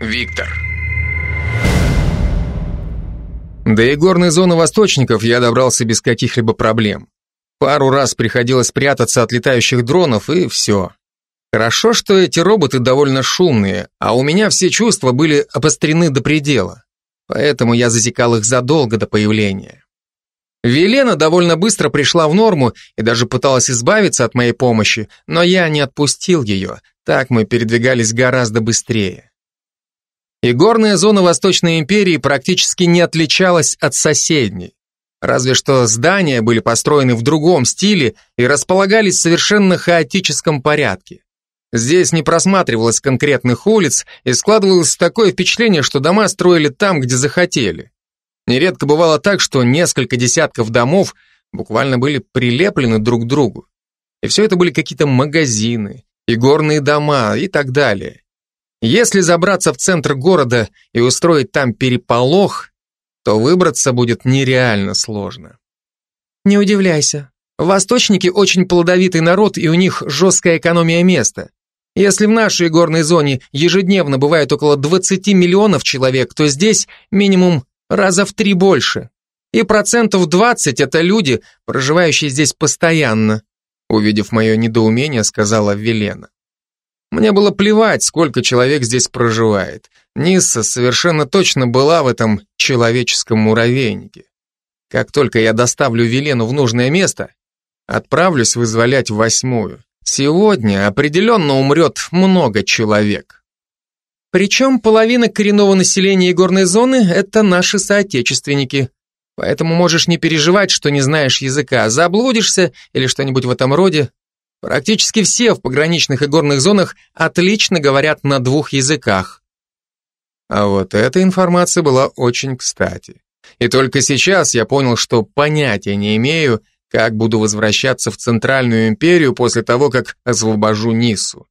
Виктор. До игорной зоны восточников я добрался без каких-либо проблем. Пару раз приходилось прятаться от летающих дронов, и все. Хорошо, что эти роботы довольно шумные, а у меня все чувства были обострены до предела. Поэтому я засекал их задолго до появления. Велена довольно быстро пришла в норму и даже пыталась избавиться от моей помощи, но я не отпустил ее, так мы передвигались гораздо быстрее. И горная зона Восточной империи практически не отличалась от соседней. Разве что здания были построены в другом стиле и располагались в совершенно хаотическом порядке. Здесь не просматривалось конкретных улиц, и складывалось такое впечатление, что дома строили там, где захотели. Нередко бывало так, что несколько десятков домов буквально были прилеплены друг к другу. И все это были какие-то магазины, и горные дома, и так далее. Если забраться в центр города и устроить там переполох, то выбраться будет нереально сложно. Не удивляйся. Восточники очень плодовитый народ, и у них жесткая экономия места. Если в нашей горной зоне ежедневно бывает около 20 миллионов человек, то здесь минимум раза в три больше. И процентов 20 это люди, проживающие здесь постоянно. Увидев мое недоумение, сказала Велена. Мне было плевать, сколько человек здесь проживает. Нисса совершенно точно была в этом человеческом муравейнике. Как только я доставлю Велену в нужное место, отправлюсь вызволять восьмую. Сегодня определенно умрет много человек. Причем половина коренного населения горной зоны – это наши соотечественники. Поэтому можешь не переживать, что не знаешь языка, заблудишься или что-нибудь в этом роде. Практически все в пограничных и горных зонах отлично говорят на двух языках. А вот эта информация была очень кстати. И только сейчас я понял, что понятия не имею, как буду возвращаться в Центральную империю после того, как освобожу Нису.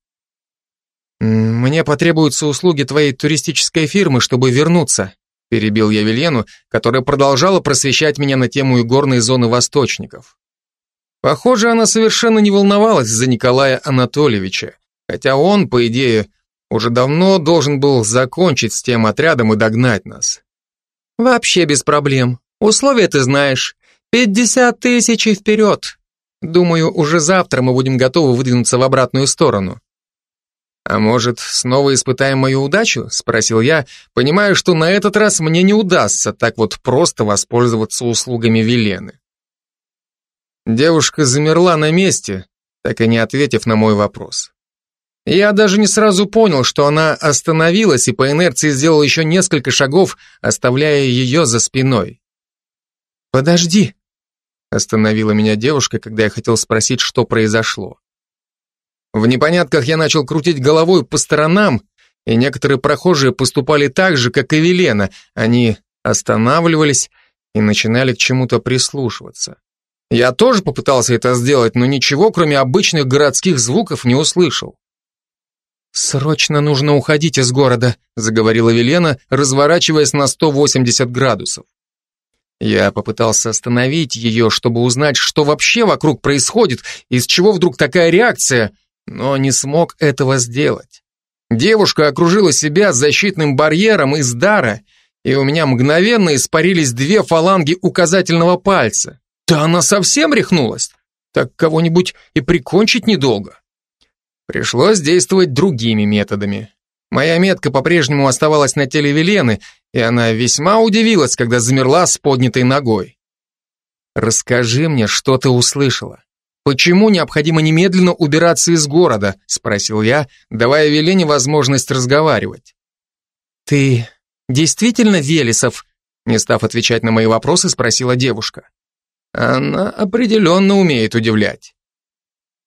«Мне потребуются услуги твоей туристической фирмы, чтобы вернуться», перебил я Велену, которая продолжала просвещать меня на тему игорной зоны восточников. Похоже, она совершенно не волновалась за Николая Анатольевича, хотя он, по идее, уже давно должен был закончить с тем отрядом и догнать нас. Вообще без проблем. Условия ты знаешь. Пятьдесят тысяч и вперед. Думаю, уже завтра мы будем готовы выдвинуться в обратную сторону. «А может, снова испытаем мою удачу?» – спросил я, понимая, что на этот раз мне не удастся так вот просто воспользоваться услугами Велены. Девушка замерла на месте, так и не ответив на мой вопрос. Я даже не сразу понял, что она остановилась и по инерции сделала еще несколько шагов, оставляя ее за спиной. «Подожди», — остановила меня девушка, когда я хотел спросить, что произошло. В непонятках я начал крутить головой по сторонам, и некоторые прохожие поступали так же, как и Велена. Они останавливались и начинали к чему-то прислушиваться. Я тоже попытался это сделать, но ничего, кроме обычных городских звуков, не услышал. «Срочно нужно уходить из города», заговорила Велена, разворачиваясь на 180 градусов. Я попытался остановить ее, чтобы узнать, что вообще вокруг происходит, из чего вдруг такая реакция, но не смог этого сделать. Девушка окружила себя защитным барьером из дара, и у меня мгновенно испарились две фаланги указательного пальца. Да она совсем рехнулась. Так кого-нибудь и прикончить недолго. Пришлось действовать другими методами. Моя метка по-прежнему оставалась на теле Велены, и она весьма удивилась, когда замерла с поднятой ногой. «Расскажи мне, что ты услышала. Почему необходимо немедленно убираться из города?» — спросил я, давая Велене возможность разговаривать. «Ты действительно Велесов?» Не став отвечать на мои вопросы, спросила девушка. Она определенно умеет удивлять.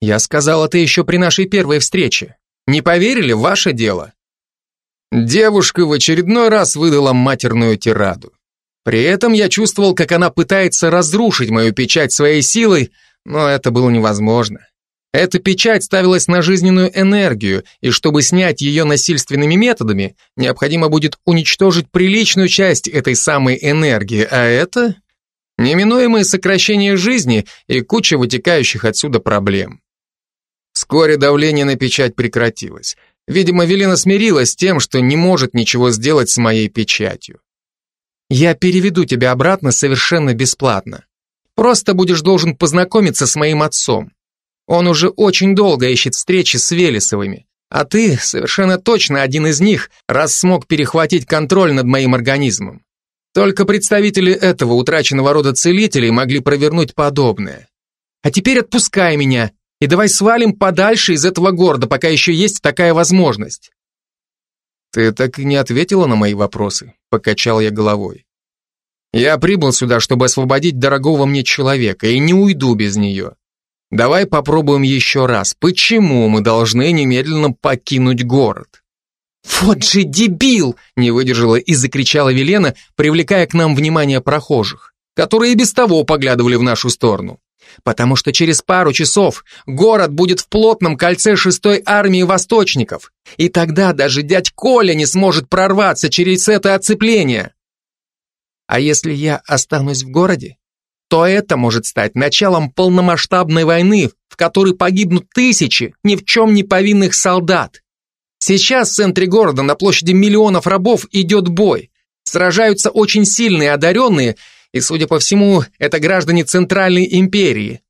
Я сказал это еще при нашей первой встрече. Не поверили, ваше дело. Девушка в очередной раз выдала матерную тираду. При этом я чувствовал, как она пытается разрушить мою печать своей силой, но это было невозможно. Эта печать ставилась на жизненную энергию, и чтобы снять ее насильственными методами, необходимо будет уничтожить приличную часть этой самой энергии, а это неминуемое сокращение жизни и куча вытекающих отсюда проблем. Вскоре давление на печать прекратилось. Видимо, Велена смирилась с тем, что не может ничего сделать с моей печатью. Я переведу тебя обратно совершенно бесплатно. Просто будешь должен познакомиться с моим отцом. Он уже очень долго ищет встречи с Велесовыми, а ты совершенно точно один из них, раз смог перехватить контроль над моим организмом. Только представители этого утраченного рода целителей могли провернуть подобное. А теперь отпускай меня, и давай свалим подальше из этого города, пока еще есть такая возможность. Ты так и не ответила на мои вопросы, покачал я головой. Я прибыл сюда, чтобы освободить дорогого мне человека, и не уйду без нее. Давай попробуем еще раз. Почему мы должны немедленно покинуть город? Вот же дебил! Не выдержала и закричала Велена, привлекая к нам внимание прохожих, которые без того поглядывали в нашу сторону потому что через пару часов город будет в плотном кольце шестой армии восточников, и тогда даже дядь Коля не сможет прорваться через это оцепление. А если я останусь в городе, то это может стать началом полномасштабной войны, в которой погибнут тысячи ни в чем не повинных солдат. Сейчас в центре города на площади миллионов рабов идет бой. Сражаются очень сильные одаренные и, судя по всему, это граждане Центральной империи.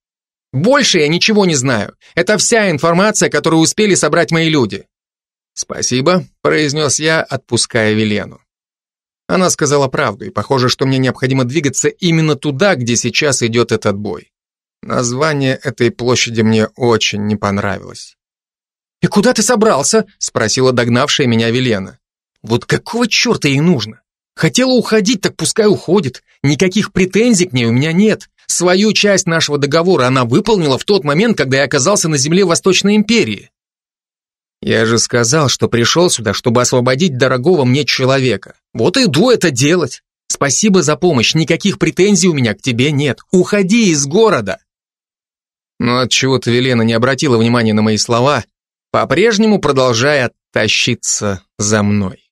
Больше я ничего не знаю. Это вся информация, которую успели собрать мои люди. Спасибо, произнес я, отпуская Велену. Она сказала правду, и похоже, что мне необходимо двигаться именно туда, где сейчас идет этот бой. Название этой площади мне очень не понравилось. «И куда ты собрался?» — спросила догнавшая меня Велена. «Вот какого черта ей нужно? Хотела уходить, так пускай уходит. Никаких претензий к ней у меня нет. Свою часть нашего договора она выполнила в тот момент, когда я оказался на земле Восточной империи. Я же сказал, что пришел сюда, чтобы освободить дорогого мне человека. Вот иду это делать. Спасибо за помощь, никаких претензий у меня к тебе нет. Уходи из города. Но отчего-то Велена не обратила внимания на мои слова, по-прежнему продолжая тащиться за мной.